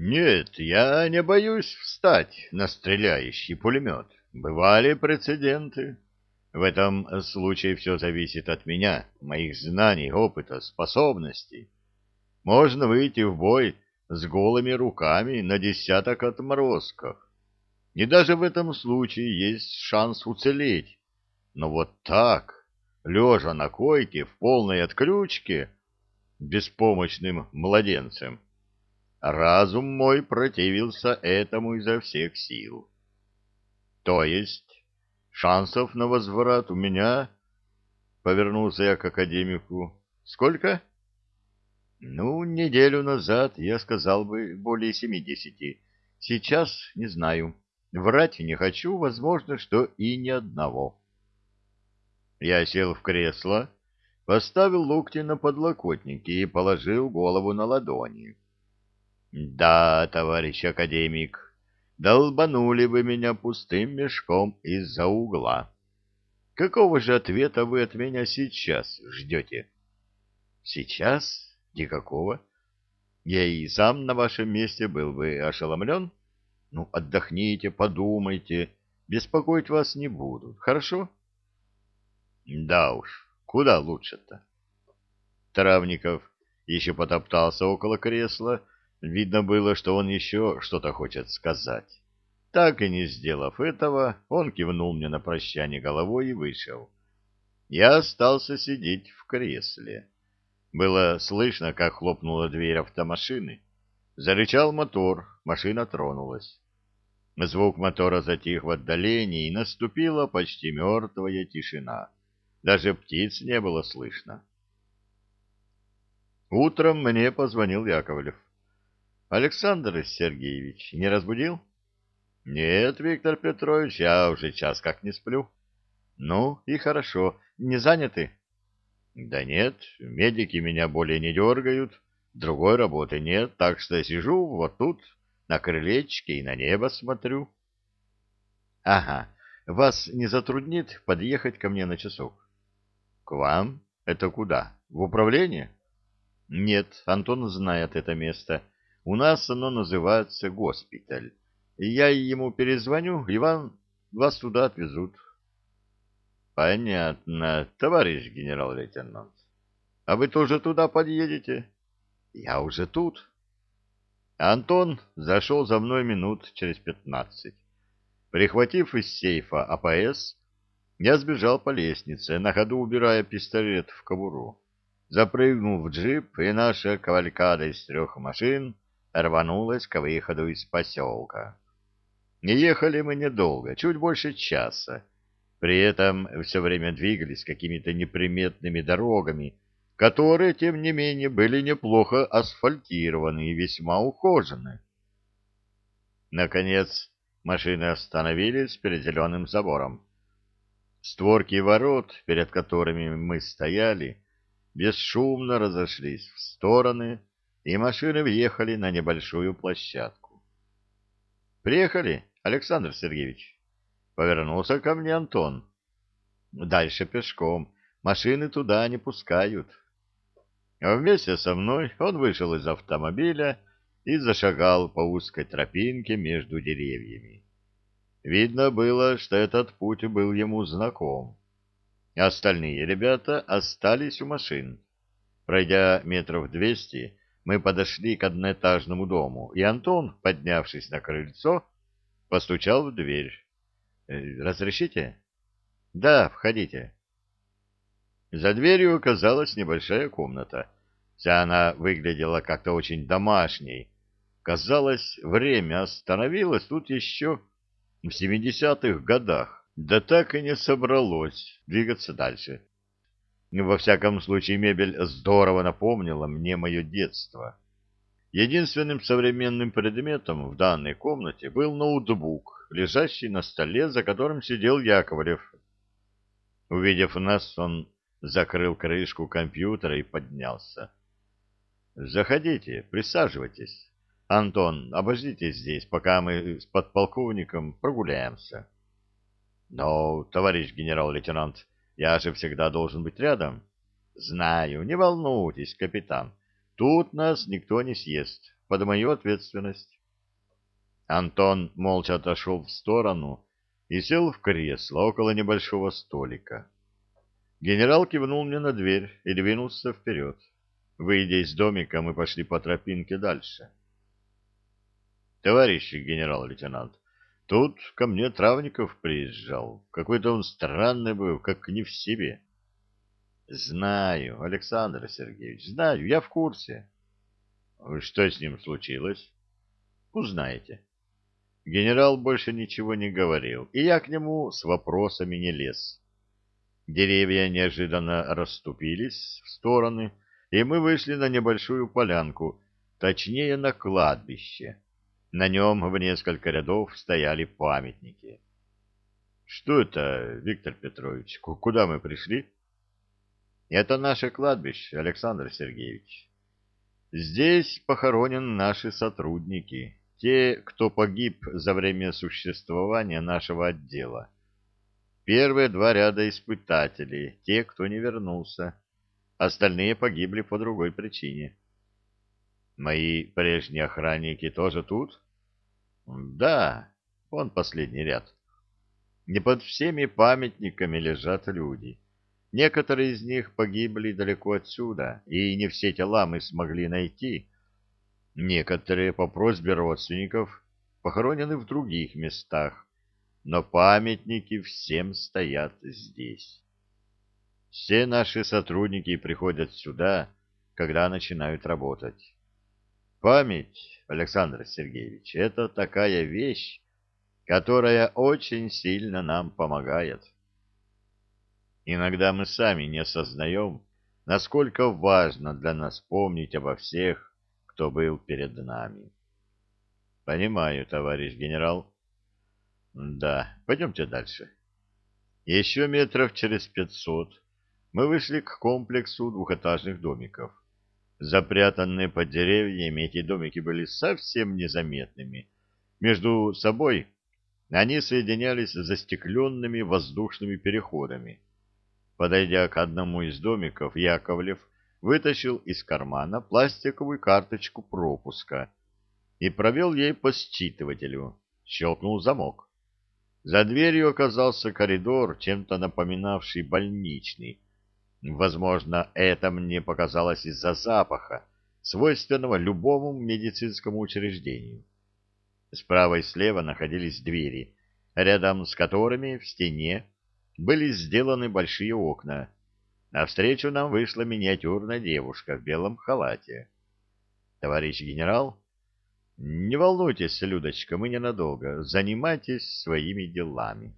Нет, я не боюсь встать на стреляющий пулемет. Бывали прецеденты. В этом случае все зависит от меня, моих знаний, опыта, способностей. Можно выйти в бой с голыми руками на десяток отморозков. И даже в этом случае есть шанс уцелеть. Но вот так, лежа на койке в полной отключке, беспомощным младенцем, разум мой противился этому изо всех сил. То есть шансов на возврат у меня... Повернулся я к академику. Сколько? Ну, неделю назад я сказал бы более семидесяти. Сейчас не знаю. Врать не хочу, возможно, что и ни одного. Я сел в кресло, поставил локти на подлокотники и положил голову на ладони. Да, товарищ академик, долбанули бы меня пустым мешком из-за угла. Какого же ответа вы от меня сейчас ждете? Сейчас? Никакого. Я и сам на вашем месте был бы ошеломлен. Ну, отдохните, подумайте. Беспокоить вас не буду. Хорошо? Да уж, куда лучше-то? Травников еще потоптался около кресла. Видно было, что он еще что-то хочет сказать. Так и не сделав этого, он кивнул мне на прощание головой и вышел. Я остался сидеть в кресле. Было слышно, как хлопнула дверь автомашины. Зарычал мотор, машина тронулась. Звук мотора затих в отдалении, и наступила почти мертвая тишина. Даже птиц не было слышно. Утром мне позвонил Яковлев. «Александр Сергеевич, не разбудил?» «Нет, Виктор Петрович, я уже час как не сплю». «Ну, и хорошо. Не заняты?» «Да нет, медики меня более не дергают, другой работы нет, так что сижу вот тут, на крылечке и на небо смотрю. — Ага, вас не затруднит подъехать ко мне на часок? — К вам? Это куда? В управление? — Нет, Антон знает это место. У нас оно называется госпиталь. Я ему перезвоню, и вам, вас туда отвезут. — Понятно, товарищ генерал-лейтенант. А вы тоже туда подъедете? — Я уже тут. Антон зашел за мной минут через пятнадцать. Прихватив из сейфа АПС, я сбежал по лестнице, на ходу убирая пистолет в кобуру. Запрыгнул в джип, и наша кавалькада из трех машин рванулась к выходу из поселка. Не ехали мы недолго, чуть больше часа. При этом все время двигались какими-то неприметными дорогами, которые, тем не менее, были неплохо асфальтированы и весьма ухожены. Наконец, машины остановились перед зеленым забором. Створки ворот, перед которыми мы стояли, бесшумно разошлись в стороны, и машины въехали на небольшую площадку. «Приехали, Александр Сергеевич?» Повернулся ко мне Антон. «Дальше пешком. Машины туда не пускают». Вместе со мной он вышел из автомобиля и зашагал по узкой тропинке между деревьями. Видно было, что этот путь был ему знаком. Остальные ребята остались у машин. Пройдя метров двести, мы подошли к одноэтажному дому, и Антон, поднявшись на крыльцо, постучал в дверь. «Э, «Разрешите?» «Да, входите». За дверью оказалась небольшая комната. Вся она выглядела как-то очень домашней. Казалось, время остановилось тут еще в семидесятых годах, да так и не собралось двигаться дальше. Во всяком случае, мебель здорово напомнила мне мое детство. Единственным современным предметом в данной комнате был ноутбук, лежащий на столе, за которым сидел Яковлев. Увидев нас, он закрыл крышку компьютера и поднялся. «Заходите, присаживайтесь. Антон, обождите здесь, пока мы с подполковником прогуляемся». «Но, товарищ генерал-лейтенант, я же всегда должен быть рядом». «Знаю, не волнуйтесь, капитан. Тут нас никто не съест. под мою ответственность. Антон молча отошел в сторону и сел в кресло около небольшого столика. Генерал кивнул мне на дверь и двинулся вперед. Выйдя из домика, мы пошли по тропинке дальше. Товарищ генерал-лейтенант, тут ко мне Травников приезжал. Какой-то он странный был, как не в себе. Знаю, Александр Сергеевич, знаю, я в курсе. Что с ним случилось? Узнаете. Генерал больше ничего не говорил, и я к нему с вопросами не лез. Деревья неожиданно расступились в стороны, и мы вышли на небольшую полянку, точнее на кладбище. На нем в несколько рядов стояли памятники. — Что это, Виктор Петрович? Куда мы пришли? — Это наше кладбище, Александр Сергеевич. Здесь похоронены наши сотрудники, те, кто погиб за время существования нашего отдела. Первые два ряда испытателей, те, кто не вернулся. Остальные погибли по другой причине. Мои прежние охранники тоже тут? Да, вон последний ряд. Не под всеми памятниками лежат люди. Некоторые из них погибли далеко отсюда, и не все тела мы смогли найти. Некоторые по просьбе родственников похоронены в других местах но памятники всем стоят здесь. Все наши сотрудники приходят сюда, когда начинают работать. Память, Александр Сергеевич, это такая вещь, которая очень сильно нам помогает. Иногда мы сами не осознаем, насколько важно для нас помнить обо всех, кто был перед нами. Понимаю, товарищ генерал. Да, пойдемте дальше. Еще метров через пятьсот мы вышли к комплексу двухэтажных домиков. Запрятанные под деревьями эти домики были совсем незаметными. Между собой они соединялись застекленными воздушными переходами. Подойдя к одному из домиков, Яковлев вытащил из кармана пластиковую карточку пропуска и провел ей по считывателю. Щелкнул замок. За дверью оказался коридор, чем-то напоминавший больничный. Возможно, это мне показалось из-за запаха, свойственного любому медицинскому учреждению. Справа и слева находились двери, рядом с которыми в стене были сделаны большие окна. Навстречу нам вышла миниатюрная девушка в белом халате. «Товарищ генерал?» Не волнуйтесь, Людочка, мы ненадолго. Занимайтесь своими делами.